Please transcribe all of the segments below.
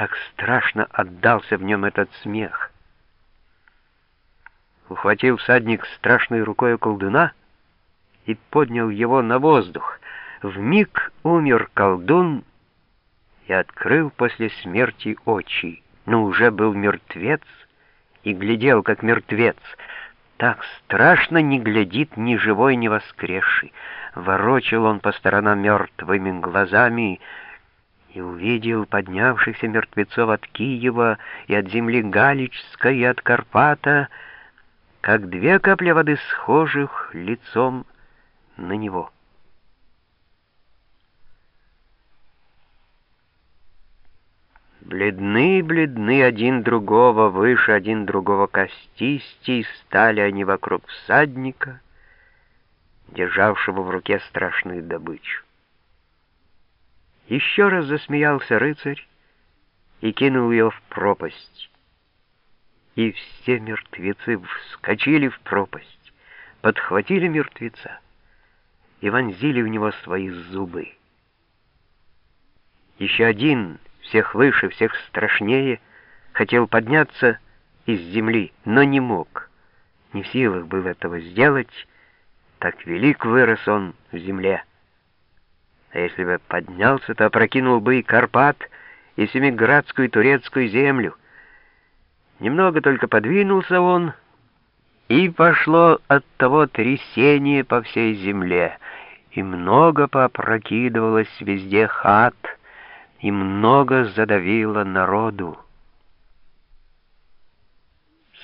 Так страшно отдался в нем этот смех. Ухватил всадник страшной рукой колдуна и поднял его на воздух. В миг умер колдун и открыл после смерти очи, но уже был мертвец и глядел, как мертвец. Так страшно не глядит ни живой, ни воскресший. Ворочил он по сторонам мертвыми глазами, и увидел поднявшихся мертвецов от Киева и от земли Галичской и от Карпата, как две капли воды схожих лицом на него. Бледны, бледны один другого, выше один другого костистей, стали они вокруг всадника, державшего в руке страшную добычу. Еще раз засмеялся рыцарь и кинул ее в пропасть. И все мертвецы вскочили в пропасть, подхватили мертвеца и вонзили в него свои зубы. Еще один, всех выше, всех страшнее, хотел подняться из земли, но не мог. Не в силах был этого сделать, так велик вырос он в земле. А если бы поднялся, то опрокинул бы и Карпат, и Семиградскую турецкую землю. Немного только подвинулся он, и пошло от того трясение по всей земле, и много попрокидывалось везде хат, и много задавило народу.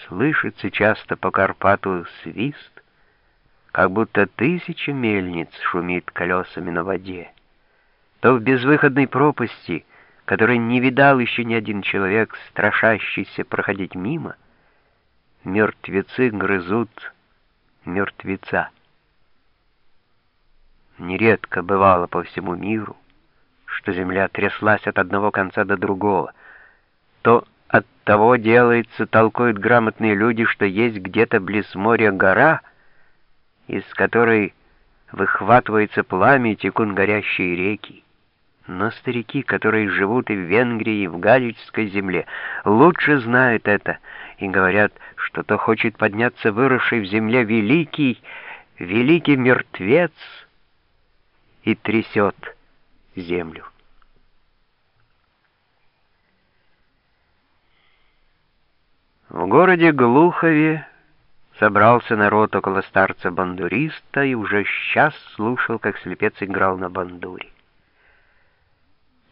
Слышится часто по Карпату свист, как будто тысяча мельниц шумит колесами на воде то в безвыходной пропасти, которой не видал еще ни один человек, страшащийся проходить мимо, мертвецы грызут мертвеца. Нередко бывало по всему миру, что земля тряслась от одного конца до другого. То от того делается, толкуют грамотные люди, что есть где-то близ моря гора, из которой выхватывается пламя и текут горящие реки. Но старики, которые живут и в Венгрии, и в Галичской земле, лучше знают это и говорят, что то хочет подняться выросший в земле великий, великий мертвец и трясет землю. В городе Глухове собрался народ около старца-бандуриста и уже час слушал, как слепец играл на бандуре.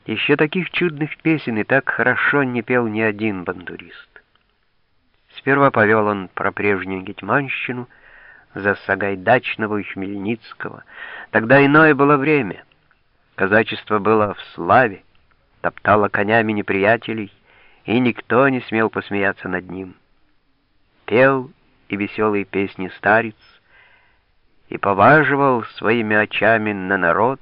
Еще таких чудных песен и так хорошо не пел ни один бандурист. Сперва повел он про прежнюю гетьманщину, за Сагайдачного и Хмельницкого. Тогда иное было время. Казачество было в славе, топтало конями неприятелей, и никто не смел посмеяться над ним. Пел и веселые песни старец, и поваживал своими очами на народ,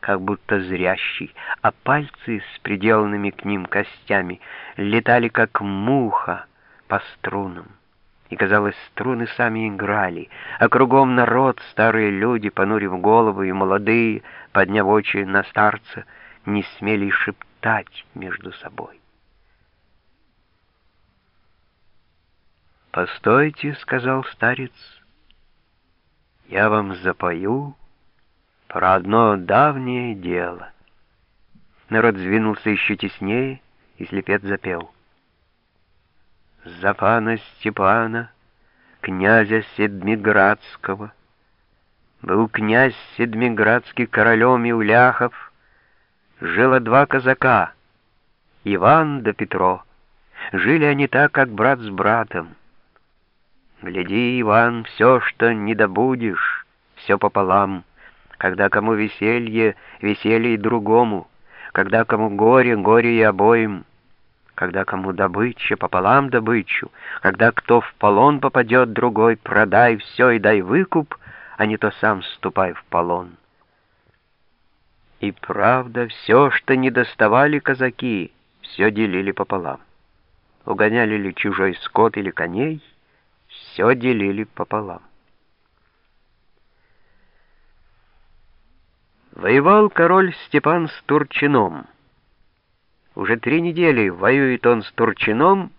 как будто зрящий, а пальцы с приделанными к ним костями летали, как муха, по струнам. И, казалось, струны сами играли, а кругом народ, старые люди, понурив голову, и молодые, подняв очи на старца, не смели шептать между собой. «Постойте», — сказал старец, — «я вам запою» про одно давнее дело. Народ сдвинулся еще теснее, и слепец запел. За пана Степана, князя Седмиградского, был князь Седмиградский королем Иуляхов, жило два казака, Иван да Петро. Жили они так, как брат с братом. Гляди, Иван, все, что не добудешь, все пополам — когда кому веселье, веселье и другому, когда кому горе, горе и обоим, когда кому добыча, пополам добычу, когда кто в полон попадет, другой продай все и дай выкуп, а не то сам ступай в полон. И правда, все, что не доставали казаки, все делили пополам. Угоняли ли чужой скот или коней, все делили пополам. Воевал король Степан с Турчином. Уже три недели воюет он с Турчином,